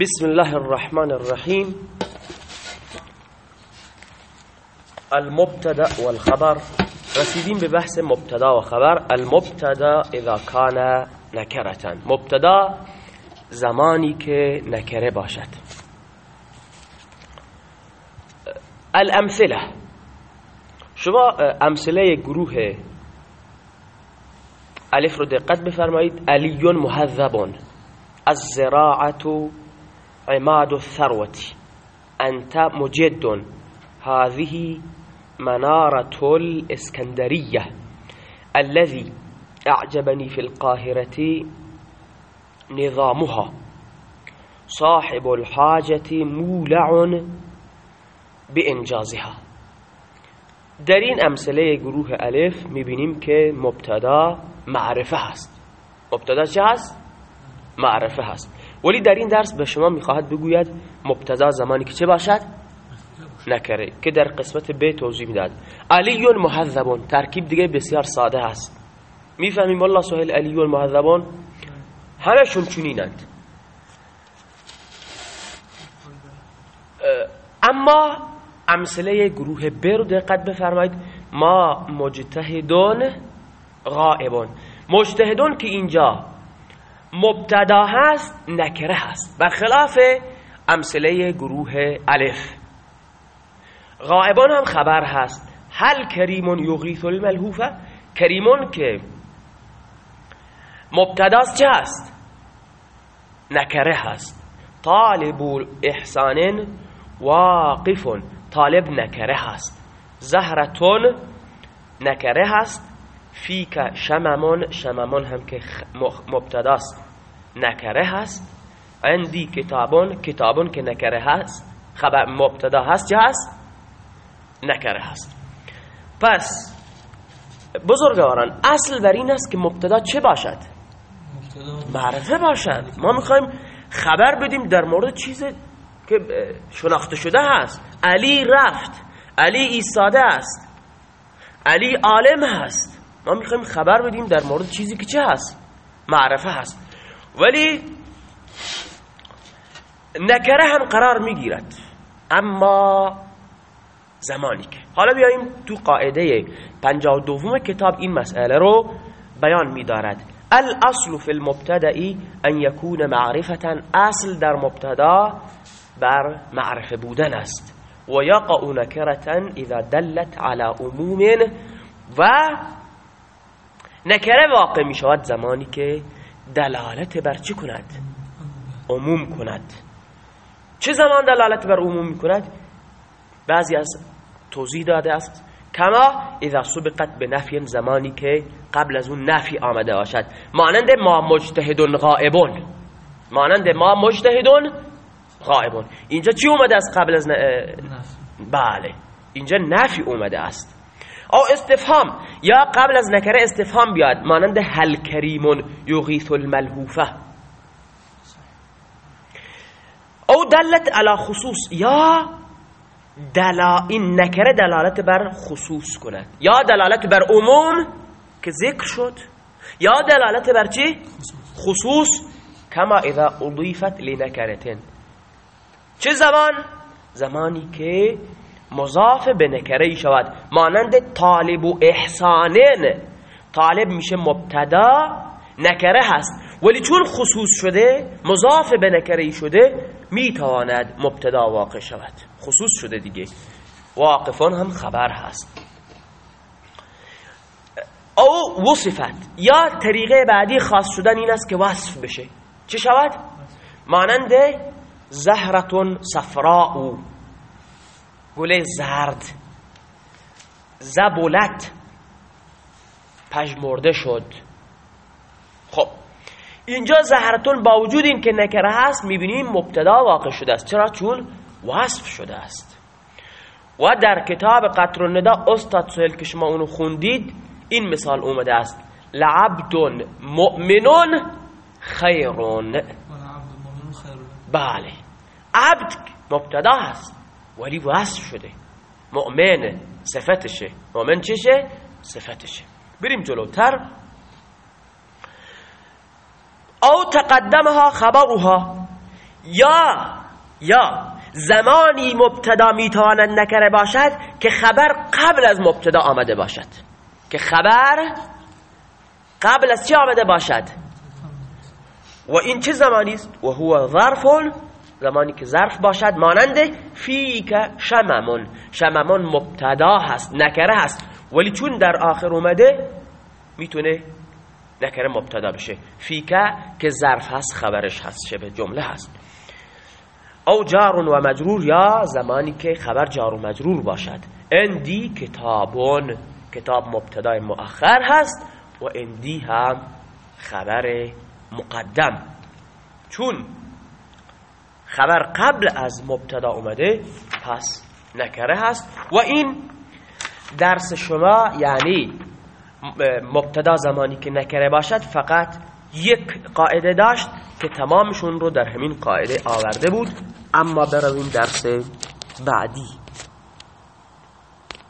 بسم الله الرحمن الرحیم المبتدا والخبر. رسیدیم به بحث مبتدا و خبر. المبتدا اذا کان نکرتن مبتدا زمانی که نکره باشد. الامثله. شما امثله گروه الف رو دقت بفرمایید. علی مهذبون. الزراعة عماد الثروة. أنت مجد. هذه منارة الإسكندرية الذي أعجبني في القاهرة نظامها. صاحب الحاجة مولع بإنجازها. در این أمثلة گروه ألف میبینیم که مبتدا معرفة هست. مبتدا چه هست؟ معرفه هست. ولی در این درس به شما می‌خواهد بگوید مبتدا زمانی که چه باشد؟ نکره که در قسمت ب توضیح می‌داد علی محذبون ترکیب دیگه بسیار ساده هست. می‌فهمیم والله سهل علی محذبون؟ همشون چنینند. اما امثله گروه ب رو دقت بفرمایید. ما مجتهدون غائبون. مجتهدون که اینجا مبتدا هست نکره هست. برخلاف امثله گروه الف. غائبان هم خبر هست. هل کریمون یغیث الملهوفه کریمون که مبتداست چه هست؟ نکره هست. طالب احسان واقف. طالب نکره هست. زهرتون نکره هست. فیک شممون شممون هم که مبتداست نکره هست. عندی کتابون کتابون که نکره هست خبر مبتدا هست چه هست؟ نکره هست. پس بزرگواران اصل بر این است که مبتدا چه باشد؟ معرفه باشد. ما می‌خوایم خبر بدیم در مورد چیز که شناخته شده هست. علی رفت. علی ایستاده است. علی عالم هست. ما می‌خوایم خبر بدیم در مورد چیزی که چه هست؟ معرفه هست. ولی نکره هم قرار می‌گیرد. اما زمانی که حالا بیاییم تو قاعده پنجاه دوم کتاب این مسئله رو بیان میدارد. الاصل فی المبتدئی ان یکون معرفتا اصل در مبتدا بر معرفه بودن است. و یقع نکرتا اذا دلت على عموم و نکره واقع می شود زمانی که دلالت بر چی کند؟ عموم کند. چه زمان دلالت بر عموم می کند؟ بعضی از توضیح داده است. کما اذا سبقت به نفی زمانی که قبل از اون نفی آمده باشد. مانند ما مجتهدون غائبون. مانند ما مجتهدون غائبون. اینجا چی اومده است قبل از ن... بله. اینجا نفی اومده است. او استفهام. یا قبل از نکره استفهام بیاد مانند هل کریمون یغیث الملهوفه او دلت علی خصوص یا دلا این نکره دلالت بر خصوص کند. یا دلالت بر عموم که ذکر شد. یا دلالت بر چی؟ خصوص. کما اذا اضیفت لنکرتن. چه زمان؟ زمانی که مضاف به نکره شود. مانند طالب و احسانن. طالب میشه مبتدا نکره هست. ولی چون خصوص شده مضاف به نکره شده می‌تواند مبتدا واقع شود. خصوص شده دیگه. واقفان هم خبر هست. او وصفت. یا طریقه بعدی خاص شدن این است که وصف بشه. چه شود؟ مانند زهرتون صفراء. گل زرد زبولت پژمرده شد. خب اینجا زهرتون با وجود این که نکره هست می‌بینیم مبتدا واقع شده است. چرا؟ چون وصف شده است. و در کتاب قطر الندا استاد سهل که شما اونو خوندید این مثال اومده است. لعبد مؤمنون خیرون. بله. عبد مبتدا هست. ولی وصف شده. مؤمن صفتشه. مؤمن چشه؟ صفتشه. بریم جلوتر. او تقدمها خبرها یا یا زمانی مبتدا می‌تواند نکره باشد که خبر قبل از مبتدا آمده باشد. که خبر قبل از چی آمده باشد؟ و این چه زمانی است و هو ظرف زمانی که ظرف باشد مانند فیک شممون. شممون مبتدا هست نکره هست. ولی چون در آخر اومده می‌تونه نکره مبتدا بشه. فیکه که ظرف هست خبرش هست شبه جمله هست. او جار و مجرور یا زمانی که خبر جار و مجرور باشد. اندی کتابون. کتاب مبتدای مؤخر هست و اندی هم خبر مقدم. چون خبر قبل از مبتدا اومده پس نکره هست. و این درس شما یعنی مبتدا زمانی که نکره باشد فقط یک قاعده داشت که تمامشون رو در همین قاعده آورده بود. اما برویم درس بعدی.